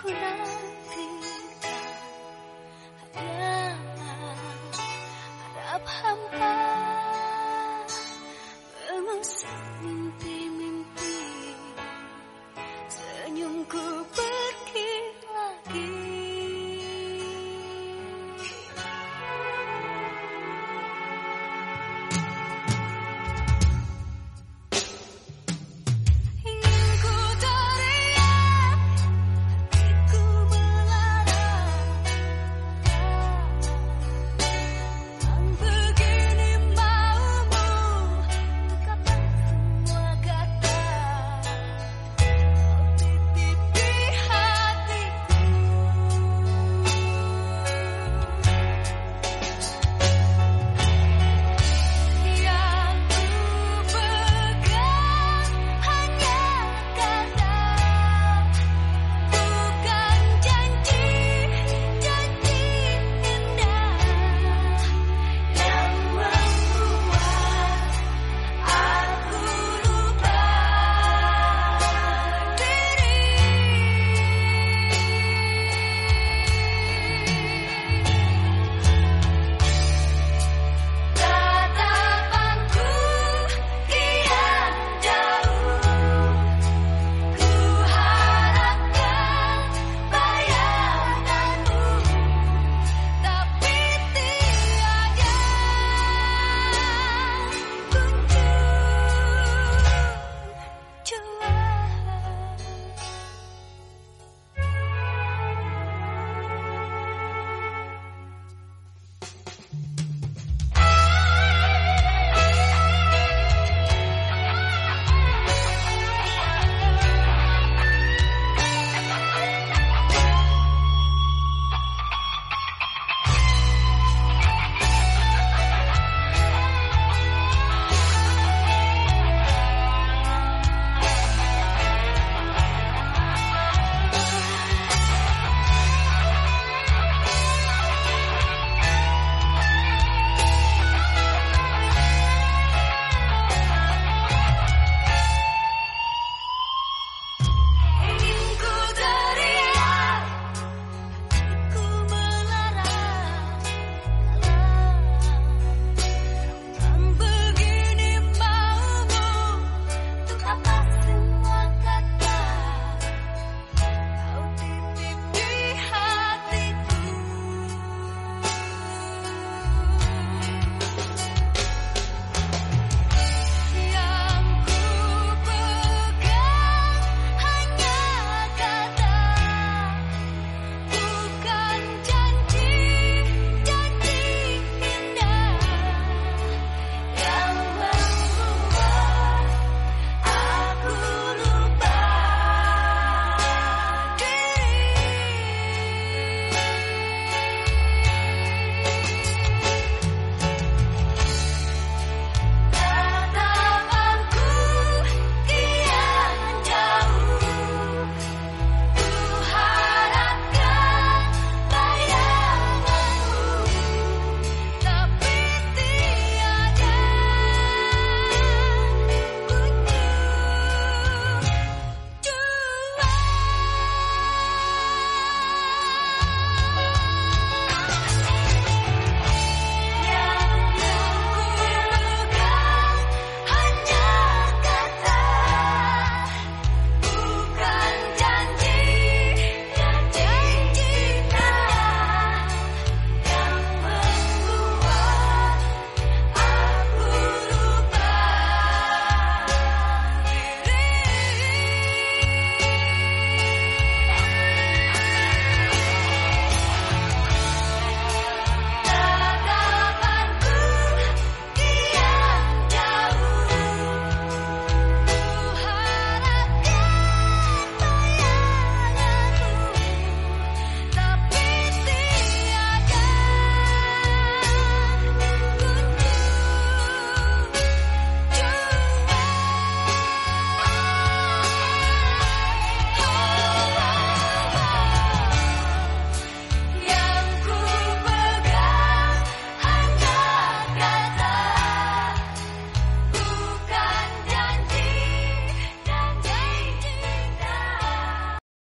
哭了